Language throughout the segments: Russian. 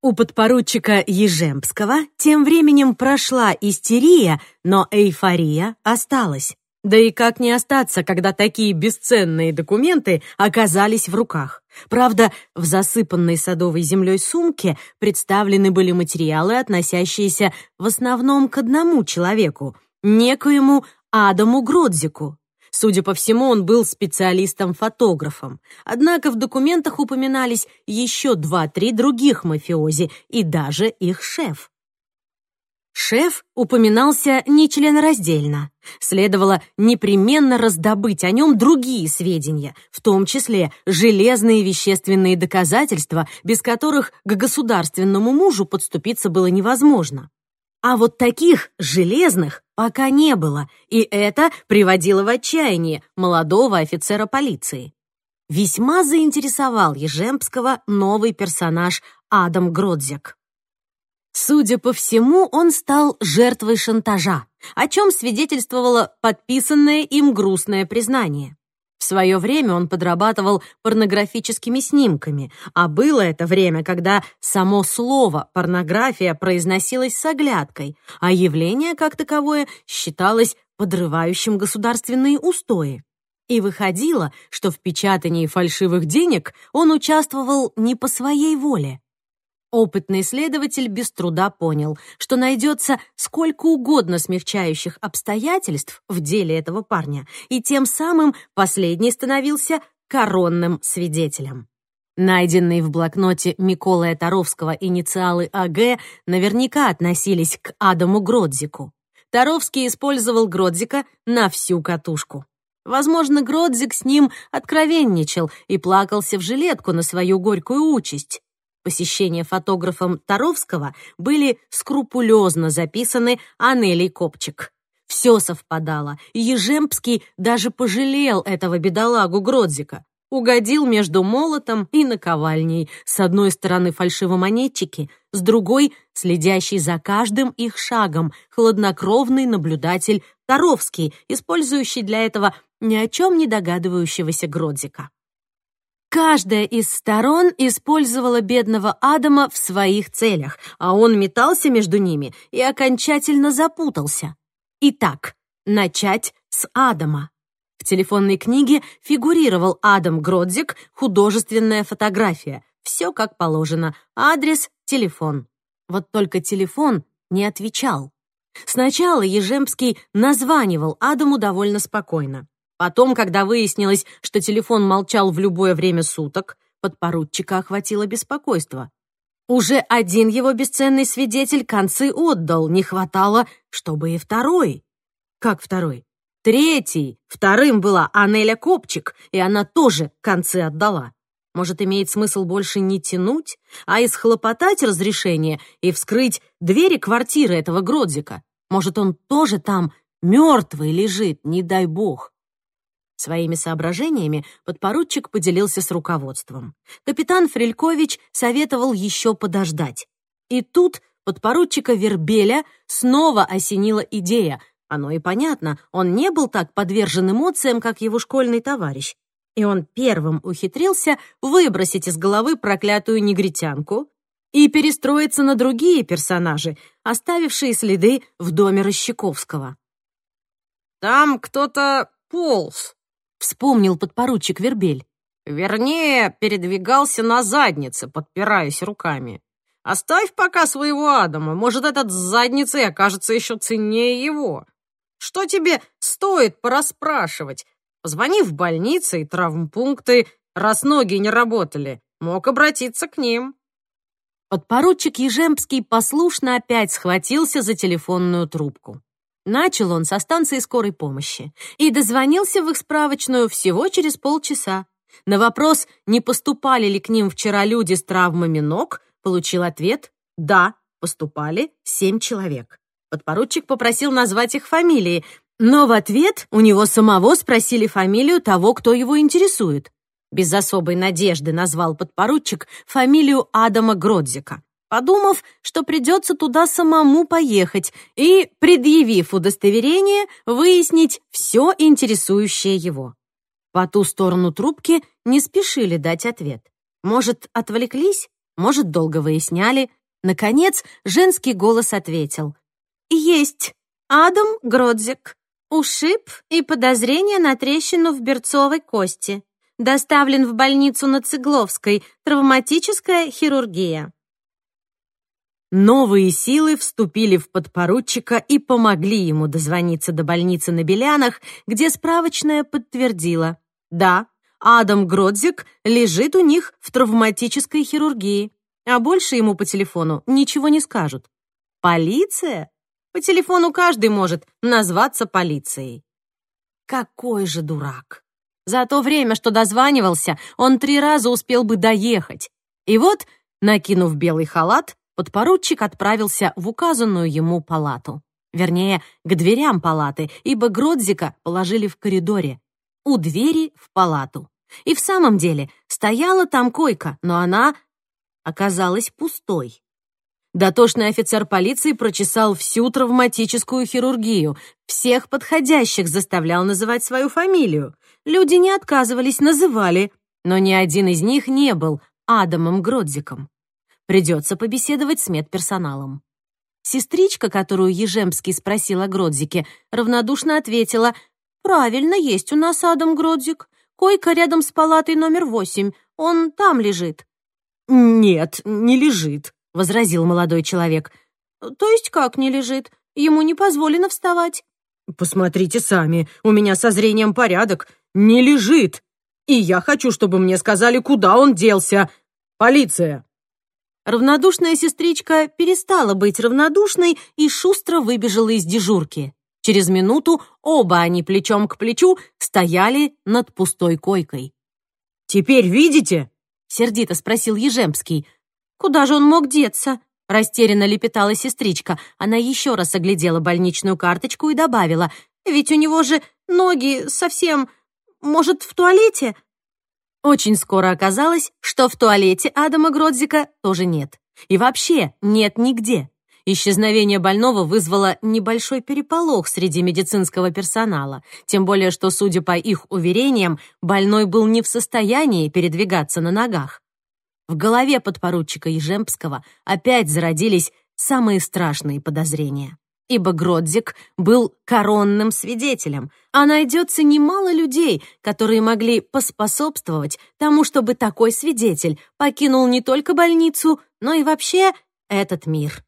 У подпоручика Ежемского тем временем прошла истерия, но эйфория осталась. Да и как не остаться, когда такие бесценные документы оказались в руках? Правда, в засыпанной садовой землей сумке представлены были материалы, относящиеся в основном к одному человеку, некоему Адаму Гродзику. Судя по всему, он был специалистом-фотографом. Однако в документах упоминались еще два-три других мафиози и даже их шеф. Шеф упоминался нечленораздельно. Следовало непременно раздобыть о нем другие сведения, в том числе железные вещественные доказательства, без которых к государственному мужу подступиться было невозможно. А вот таких железных пока не было, и это приводило в отчаяние молодого офицера полиции. Весьма заинтересовал Ежемского новый персонаж Адам Гродзек. Судя по всему, он стал жертвой шантажа, о чем свидетельствовало подписанное им грустное признание. В свое время он подрабатывал порнографическими снимками, а было это время, когда само слово «порнография» произносилось с оглядкой, а явление как таковое считалось подрывающим государственные устои. И выходило, что в печатании фальшивых денег он участвовал не по своей воле. Опытный следователь без труда понял, что найдется сколько угодно смягчающих обстоятельств в деле этого парня, и тем самым последний становился коронным свидетелем. Найденные в блокноте Миколая Таровского инициалы АГ наверняка относились к Адаму Гродзику. Таровский использовал Гродзика на всю катушку. Возможно, Гродзик с ним откровенничал и плакался в жилетку на свою горькую участь. Посещения фотографом Таровского были скрупулезно записаны Анелей Копчик. Все совпадало, Ежемпский даже пожалел этого бедолагу Гродзика. Угодил между молотом и наковальней. С одной стороны фальшивомонетчики, с другой — следящий за каждым их шагом, хладнокровный наблюдатель Таровский, использующий для этого ни о чем не догадывающегося Гродзика. Каждая из сторон использовала бедного Адама в своих целях, а он метался между ними и окончательно запутался. Итак, начать с Адама. В телефонной книге фигурировал Адам Гродзик, художественная фотография. Все как положено. Адрес, телефон. Вот только телефон не отвечал. Сначала Ежемский названивал Адаму довольно спокойно. Потом, когда выяснилось, что телефон молчал в любое время суток, подпоручика охватило беспокойство. Уже один его бесценный свидетель концы отдал, не хватало, чтобы и второй. Как второй? Третий. Вторым была Анеля Копчик, и она тоже концы отдала. Может, имеет смысл больше не тянуть, а исхлопотать разрешение и вскрыть двери квартиры этого Гродзика? Может, он тоже там мертвый лежит, не дай бог. Своими соображениями подпоручик поделился с руководством. Капитан Фрелькович советовал еще подождать. И тут подпоручика Вербеля снова осенила идея. Оно и понятно, он не был так подвержен эмоциям, как его школьный товарищ. И он первым ухитрился выбросить из головы проклятую негритянку и перестроиться на другие персонажи, оставившие следы в доме Рощаковского. «Там кто-то полз», вспомнил подпоручик Вербель. Вернее, передвигался на заднице, подпираясь руками. Оставь пока своего Адама, может, этот с задницей окажется еще ценнее его. Что тебе стоит порасспрашивать? Позвони в больницы и травмпункты, раз ноги не работали. Мог обратиться к ним. Подпоручик Ежемский послушно опять схватился за телефонную трубку. Начал он со станции скорой помощи и дозвонился в их справочную всего через полчаса. На вопрос, не поступали ли к ним вчера люди с травмами ног, получил ответ «Да, поступали семь человек». Подпоручик попросил назвать их фамилии, но в ответ у него самого спросили фамилию того, кто его интересует. Без особой надежды назвал подпоручик фамилию Адама Гродзика подумав, что придется туда самому поехать и, предъявив удостоверение, выяснить все интересующее его. По ту сторону трубки не спешили дать ответ. Может, отвлеклись? Может, долго выясняли. Наконец, женский голос ответил. «Есть. Адам Гродзик. Ушиб и подозрение на трещину в берцовой кости. Доставлен в больницу на Цыгловской. Травматическая хирургия». Новые силы вступили в подпоручика и помогли ему дозвониться до больницы на Белянах, где справочная подтвердила. Да, Адам Гродзик лежит у них в травматической хирургии, а больше ему по телефону ничего не скажут. Полиция? По телефону каждый может назваться полицией. Какой же дурак! За то время, что дозванивался, он три раза успел бы доехать. И вот, накинув белый халат, подпоручик отправился в указанную ему палату. Вернее, к дверям палаты, ибо Гродзика положили в коридоре у двери в палату. И в самом деле стояла там койка, но она оказалась пустой. Дотошный офицер полиции прочесал всю травматическую хирургию, всех подходящих заставлял называть свою фамилию. Люди не отказывались, называли, но ни один из них не был Адамом Гродзиком. Придется побеседовать с медперсоналом. Сестричка, которую Ежемский спросил о Гродзике, равнодушно ответила «Правильно, есть у нас Адам Гродзик. Койка рядом с палатой номер восемь. Он там лежит». «Нет, не лежит», — возразил молодой человек. «То есть как не лежит? Ему не позволено вставать». «Посмотрите сами, у меня со зрением порядок. Не лежит. И я хочу, чтобы мне сказали, куда он делся. Полиция!» Равнодушная сестричка перестала быть равнодушной и шустро выбежала из дежурки. Через минуту оба они плечом к плечу стояли над пустой койкой. «Теперь видите?» — сердито спросил Ежемский. «Куда же он мог деться?» — растерянно лепетала сестричка. Она еще раз оглядела больничную карточку и добавила. «Ведь у него же ноги совсем... Может, в туалете?» Очень скоро оказалось, что в туалете Адама Гродзика тоже нет. И вообще нет нигде. Исчезновение больного вызвало небольшой переполох среди медицинского персонала, тем более что, судя по их уверениям, больной был не в состоянии передвигаться на ногах. В голове подпоручика Ежемпского опять зародились самые страшные подозрения. Ибо Гродзик был коронным свидетелем, а найдется немало людей, которые могли поспособствовать тому, чтобы такой свидетель покинул не только больницу, но и вообще этот мир.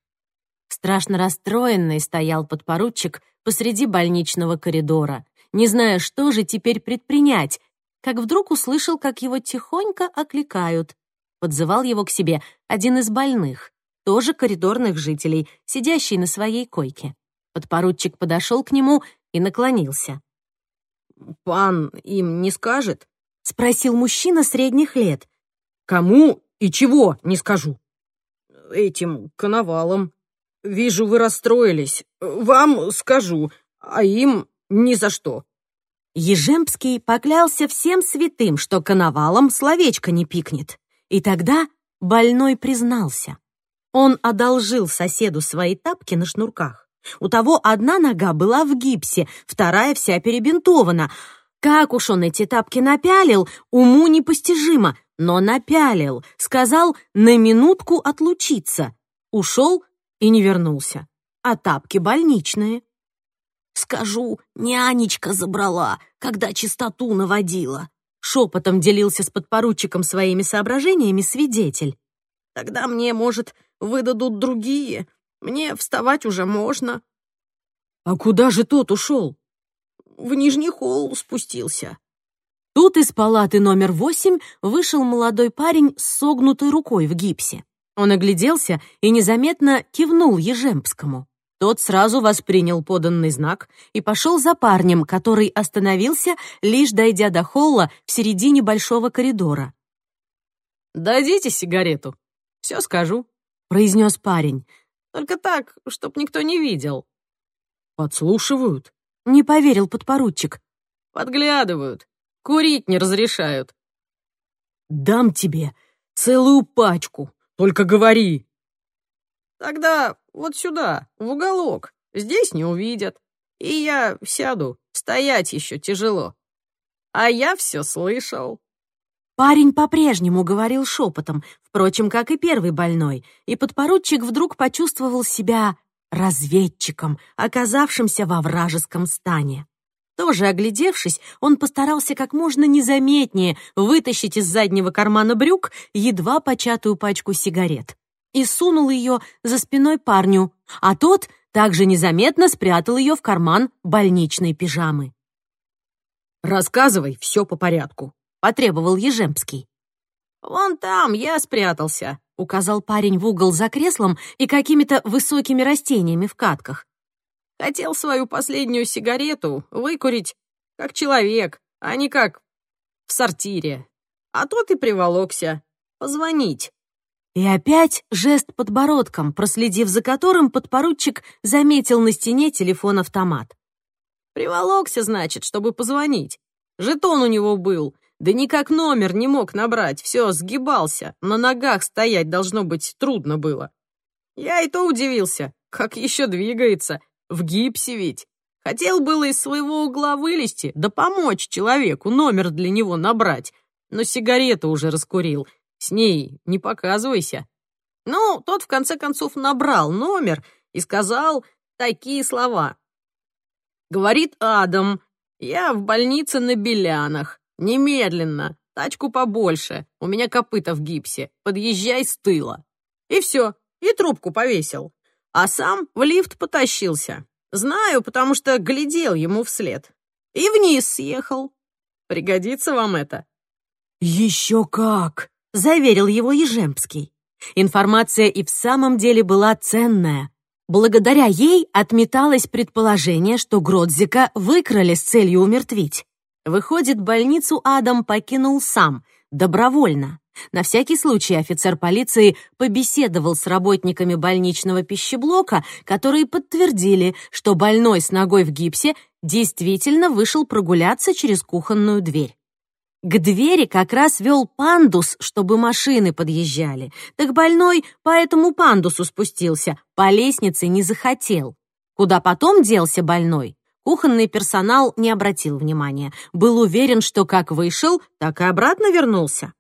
Страшно расстроенный стоял подпоручик посреди больничного коридора, не зная, что же теперь предпринять, как вдруг услышал, как его тихонько окликают. Подзывал его к себе один из больных, тоже коридорных жителей, сидящий на своей койке. Подпоручик подошел к нему и наклонился. «Пан им не скажет?» — спросил мужчина средних лет. «Кому и чего не скажу?» «Этим коновалом», Вижу, вы расстроились. Вам скажу, а им ни за что». Ежемский поклялся всем святым, что коновалом словечко не пикнет. И тогда больной признался. Он одолжил соседу свои тапки на шнурках. У того одна нога была в гипсе, вторая вся перебинтована. Как уж он эти тапки напялил, уму непостижимо, но напялил. Сказал на минутку отлучиться. Ушел и не вернулся. А тапки больничные. «Скажу, нянечка забрала, когда чистоту наводила», шепотом делился с подпоручиком своими соображениями свидетель. «Тогда мне, может, выдадут другие. Мне вставать уже можно». «А куда же тот ушел?» «В нижний холл спустился». Тут из палаты номер восемь вышел молодой парень с согнутой рукой в гипсе. Он огляделся и незаметно кивнул Ежемпскому. Тот сразу воспринял поданный знак и пошел за парнем, который остановился, лишь дойдя до холла в середине большого коридора. «Дадите сигарету, все скажу», — произнес парень. «Только так, чтоб никто не видел». «Подслушивают?» — не поверил подпоручик. «Подглядывают, курить не разрешают». «Дам тебе целую пачку», только говори!» «Тогда вот сюда, в уголок. Здесь не увидят. И я сяду. Стоять еще тяжело. А я все слышал». Парень по-прежнему говорил шепотом, впрочем, как и первый больной, и подпоручик вдруг почувствовал себя разведчиком, оказавшимся во вражеском стане. Тоже оглядевшись, он постарался как можно незаметнее вытащить из заднего кармана брюк едва початую пачку сигарет и сунул ее за спиной парню, а тот также незаметно спрятал ее в карман больничной пижамы. «Рассказывай все по порядку», — потребовал Ежемский. «Вон там я спрятался», — указал парень в угол за креслом и какими-то высокими растениями в катках. «Хотел свою последнюю сигарету выкурить как человек, а не как в сортире. А тот и приволокся. Позвонить». И опять жест подбородком, проследив за которым подпоручик заметил на стене телефон-автомат. «Приволокся, значит, чтобы позвонить. Жетон у него был, да никак номер не мог набрать, все, сгибался. На ногах стоять, должно быть, трудно было. Я и то удивился, как еще двигается. В гипсе ведь. Хотел было из своего угла вылезти, да помочь человеку номер для него набрать. Но сигарету уже раскурил. С ней не показывайся. Ну, тот в конце концов набрал номер и сказал такие слова. Говорит Адам, я в больнице на Белянах. «Немедленно! Тачку побольше! У меня копыта в гипсе! Подъезжай с тыла!» И все, и трубку повесил. А сам в лифт потащился. Знаю, потому что глядел ему вслед. И вниз съехал. Пригодится вам это? «Еще как!» — заверил его Ежемский. Информация и в самом деле была ценная. Благодаря ей отметалось предположение, что Гродзика выкрали с целью умертвить. Выходит, больницу Адам покинул сам, добровольно. На всякий случай офицер полиции побеседовал с работниками больничного пищеблока, которые подтвердили, что больной с ногой в гипсе действительно вышел прогуляться через кухонную дверь. К двери как раз вел пандус, чтобы машины подъезжали. Так больной по этому пандусу спустился, по лестнице не захотел. Куда потом делся больной, Кухонный персонал не обратил внимания, был уверен, что как вышел, так и обратно вернулся.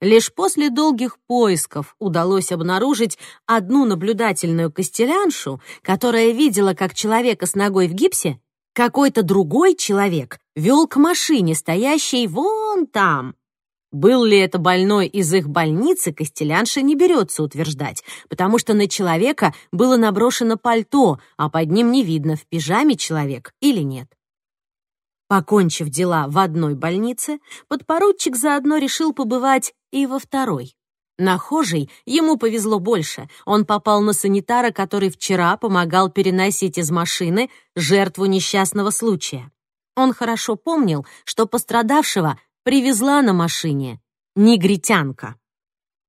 Лишь после долгих поисков удалось обнаружить одну наблюдательную костеляншу, которая видела, как человека с ногой в гипсе какой-то другой человек вел к машине, стоящей вон там. Был ли это больной из их больницы, Костелянша не берется утверждать, потому что на человека было наброшено пальто, а под ним не видно, в пижаме человек или нет. Покончив дела в одной больнице, подпоручик заодно решил побывать и во второй. Нахожий ему повезло больше. Он попал на санитара, который вчера помогал переносить из машины жертву несчастного случая. Он хорошо помнил, что пострадавшего привезла на машине негритянка.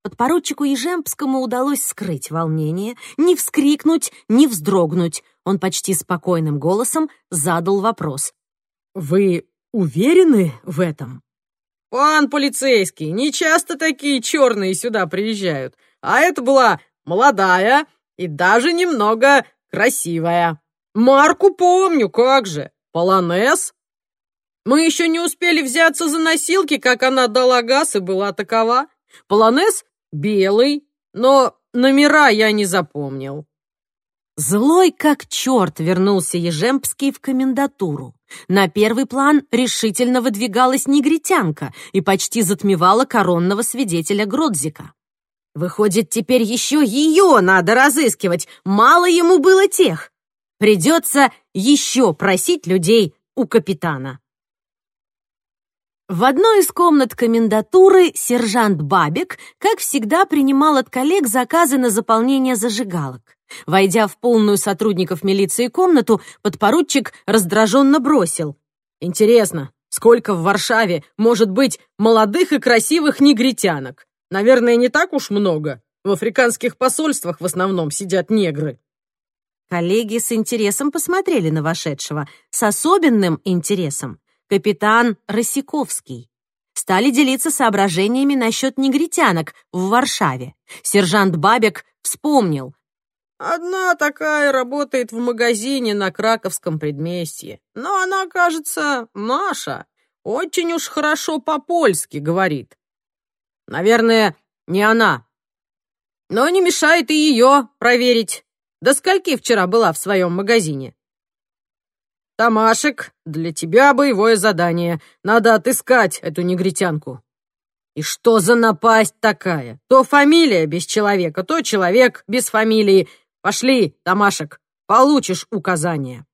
Подпоручику Ежемпскому удалось скрыть волнение, не вскрикнуть, не вздрогнуть. Он почти спокойным голосом задал вопрос. «Вы уверены в этом?» «Пан полицейский, не часто такие черные сюда приезжают. А это была молодая и даже немного красивая. Марку помню, как же. Полонез мы еще не успели взяться за носилки, как она дала газ и была такова. Полонез белый, но номера я не запомнил. Злой как черт вернулся Ежемпский в комендатуру. На первый план решительно выдвигалась негритянка и почти затмевала коронного свидетеля Гродзика. Выходит, теперь еще ее надо разыскивать, мало ему было тех. Придется еще просить людей у капитана. В одной из комнат комендатуры сержант Бабик, как всегда, принимал от коллег заказы на заполнение зажигалок. Войдя в полную сотрудников милиции комнату, подпоручик раздраженно бросил. «Интересно, сколько в Варшаве может быть молодых и красивых негритянок? Наверное, не так уж много. В африканских посольствах в основном сидят негры». Коллеги с интересом посмотрели на вошедшего, с особенным интересом капитан Росиковский. Стали делиться соображениями насчет негритянок в Варшаве. Сержант Бабек вспомнил. «Одна такая работает в магазине на Краковском предместье. Но она, кажется, наша. Очень уж хорошо по-польски говорит». «Наверное, не она», Но не мешает и ее проверить. До скольки вчера была в своем магазине? Тамашек, для тебя боевое задание. Надо отыскать эту негритянку. И что за напасть такая? То фамилия без человека, то человек без фамилии. Пошли, Тамашек, получишь указания.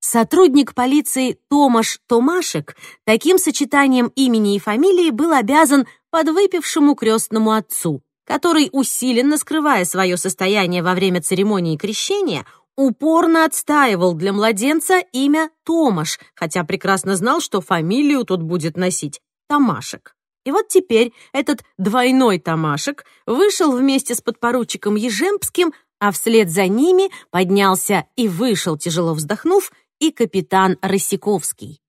Сотрудник полиции Томаш Томашек таким сочетанием имени и фамилии был обязан подвыпившему крестному отцу, который, усиленно скрывая свое состояние во время церемонии крещения, упорно отстаивал для младенца имя Томаш, хотя прекрасно знал, что фамилию тот будет носить Томашек. И вот теперь этот двойной Томашек вышел вместе с подпоручиком Ежемпским, а вслед за ними поднялся и вышел, тяжело вздохнув, и капитан Росяковский.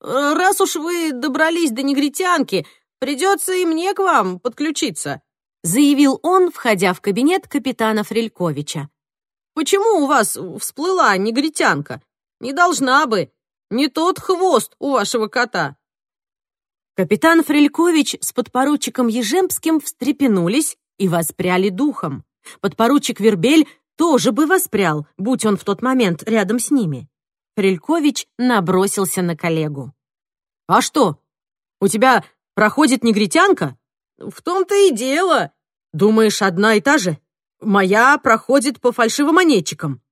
«Раз уж вы добрались до негритянки, придется и мне к вам подключиться», заявил он, входя в кабинет капитана Фрельковича. «Почему у вас всплыла негритянка? Не должна бы. Не тот хвост у вашего кота». Капитан Фрелькович с подпоручиком Ежемским встрепенулись и воспряли духом. Подпоручик Вербель тоже бы воспрял, будь он в тот момент рядом с ними. Фрелькович набросился на коллегу. «А что, у тебя проходит негритянка?» «В том-то и дело. Думаешь, одна и та же? Моя проходит по фальшивомонетчикам,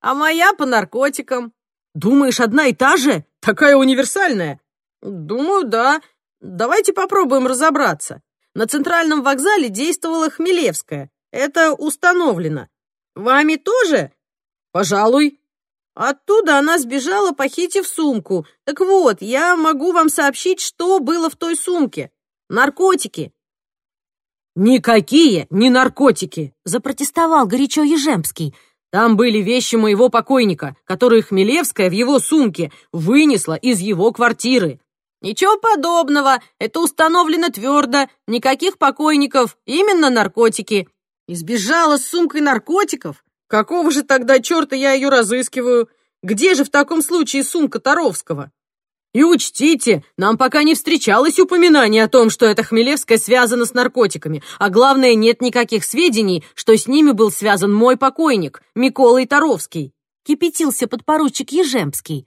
а моя по наркотикам. Думаешь, одна и та же? Такая универсальная?» «Думаю, да. Давайте попробуем разобраться. На центральном вокзале действовала Хмелевская. Это установлено. Вами тоже? Пожалуй. Оттуда она сбежала, похитив сумку. Так вот, я могу вам сообщить, что было в той сумке. Наркотики. «Никакие не наркотики!» — запротестовал горячо Ежемский. «Там были вещи моего покойника, которые Хмелевская в его сумке вынесла из его квартиры. «Ничего подобного, это установлено твердо, никаких покойников, именно наркотики». Избежала с сумкой наркотиков? Какого же тогда черта я ее разыскиваю? Где же в таком случае сумка Таровского? И учтите, нам пока не встречалось упоминание о том, что эта Хмелевская связана с наркотиками, а главное, нет никаких сведений, что с ними был связан мой покойник, Микола Таровский. Кипятился подпоручик Ежемский.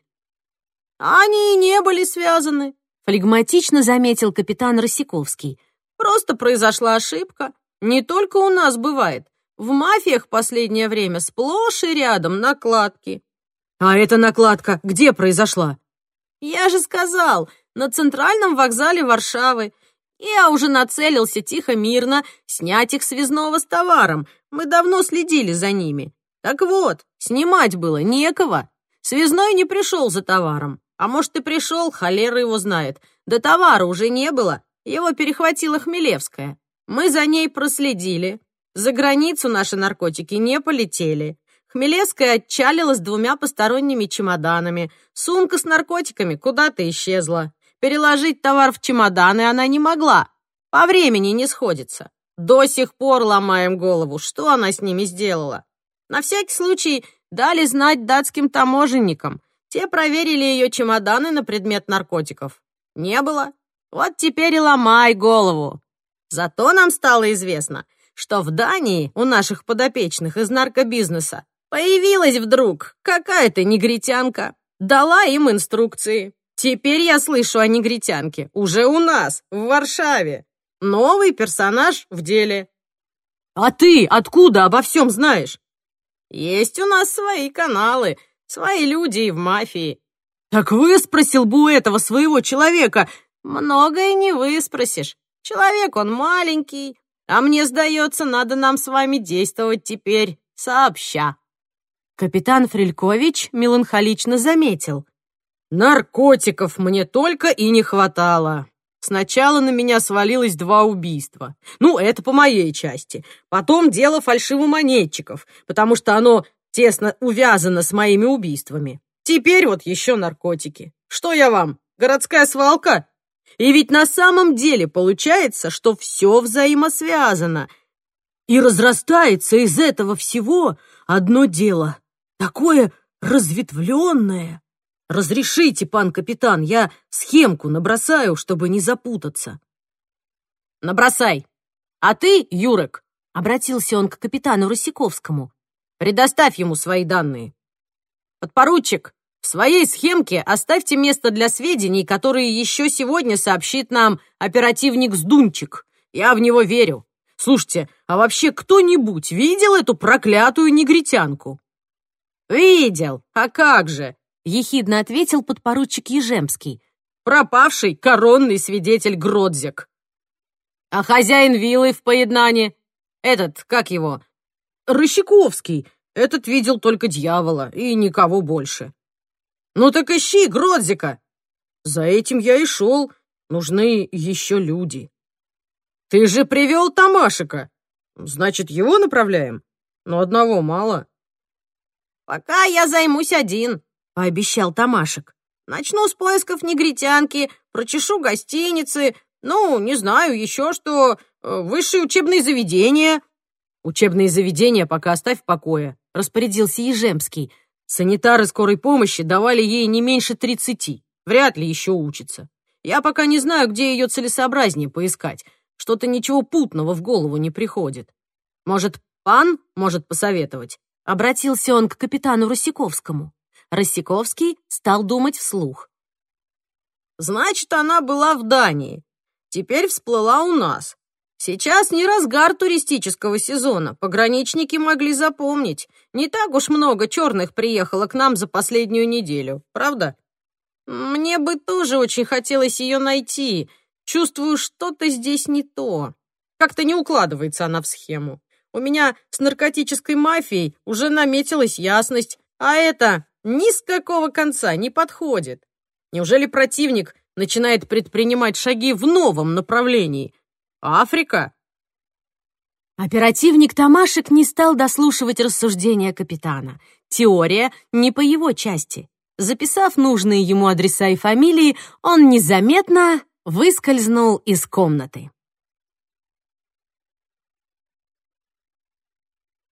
Они и не были связаны, флегматично заметил капитан Росяковский. Просто произошла ошибка. Не только у нас бывает. В мафиях последнее время сплошь и рядом накладки. А эта накладка где произошла? Я же сказал, на центральном вокзале Варшавы. Я уже нацелился тихо-мирно снять их связного с товаром. Мы давно следили за ними. Так вот, снимать было некого. Связной не пришел за товаром. А может, и пришел, холера его знает. Да товара уже не было, его перехватила Хмелевская. Мы за ней проследили. За границу наши наркотики не полетели. Хмелевская отчалила с двумя посторонними чемоданами. Сумка с наркотиками куда-то исчезла. Переложить товар в чемоданы она не могла. По времени не сходится. До сих пор ломаем голову, что она с ними сделала. На всякий случай дали знать датским таможенникам. Те проверили ее чемоданы на предмет наркотиков. Не было. Вот теперь и ломай голову. Зато нам стало известно, что в Дании у наших подопечных из наркобизнеса появилась вдруг какая-то негритянка. Дала им инструкции. Теперь я слышу о негритянке. Уже у нас, в Варшаве. Новый персонаж в деле. А ты откуда обо всем знаешь? Есть у нас свои каналы, Свои люди и в мафии. Так выспросил бы у этого своего человека. Многое не выспросишь. Человек он маленький, а мне сдается, надо нам с вами действовать теперь сообща. Капитан Фрелькович меланхолично заметил. Наркотиков мне только и не хватало. Сначала на меня свалилось два убийства. Ну, это по моей части. Потом дело фальшивомонетчиков, потому что оно тесно увязано с моими убийствами. Теперь вот еще наркотики. Что я вам, городская свалка? И ведь на самом деле получается, что все взаимосвязано. И разрастается из этого всего одно дело. Такое разветвленное. Разрешите, пан капитан, я схемку набросаю, чтобы не запутаться. Набросай. А ты, Юрек, Обратился он к капитану Росиковскому. «Предоставь ему свои данные. Подпоручик, в своей схемке оставьте место для сведений, которые еще сегодня сообщит нам оперативник Сдунчик. Я в него верю. Слушайте, а вообще кто-нибудь видел эту проклятую негритянку?» «Видел. А как же?» — ехидно ответил подпоручик Ежемский. «Пропавший коронный свидетель Гродзик». «А хозяин виллы в поеднане? Этот, как его?» «Рыщиковский. Этот видел только дьявола и никого больше». «Ну так ищи Гродзика!» «За этим я и шел. Нужны еще люди». «Ты же привел Тамашика. Значит, его направляем? Но одного мало». «Пока я займусь один», — пообещал Тамашек. «Начну с поисков негритянки, прочешу гостиницы, ну, не знаю, еще что, э, высшие учебные заведения». «Учебные заведения пока оставь в покое», — распорядился Ежемский. Санитары скорой помощи давали ей не меньше тридцати. Вряд ли еще учится. Я пока не знаю, где ее целесообразнее поискать. Что-то ничего путного в голову не приходит. Может, пан может посоветовать?» Обратился он к капитану Росиковскому. Росиковский стал думать вслух. «Значит, она была в Дании. Теперь всплыла у нас. Сейчас не разгар туристического сезона, пограничники могли запомнить. Не так уж много черных приехало к нам за последнюю неделю, правда? Мне бы тоже очень хотелось ее найти. Чувствую, что-то здесь не то. Как-то не укладывается она в схему. У меня с наркотической мафией уже наметилась ясность, а это ни с какого конца не подходит. Неужели противник начинает предпринимать шаги в новом направлении, Африка?» Оперативник Тамашек не стал дослушивать рассуждения капитана. Теория не по его части. Записав нужные ему адреса и фамилии, он незаметно выскользнул из комнаты.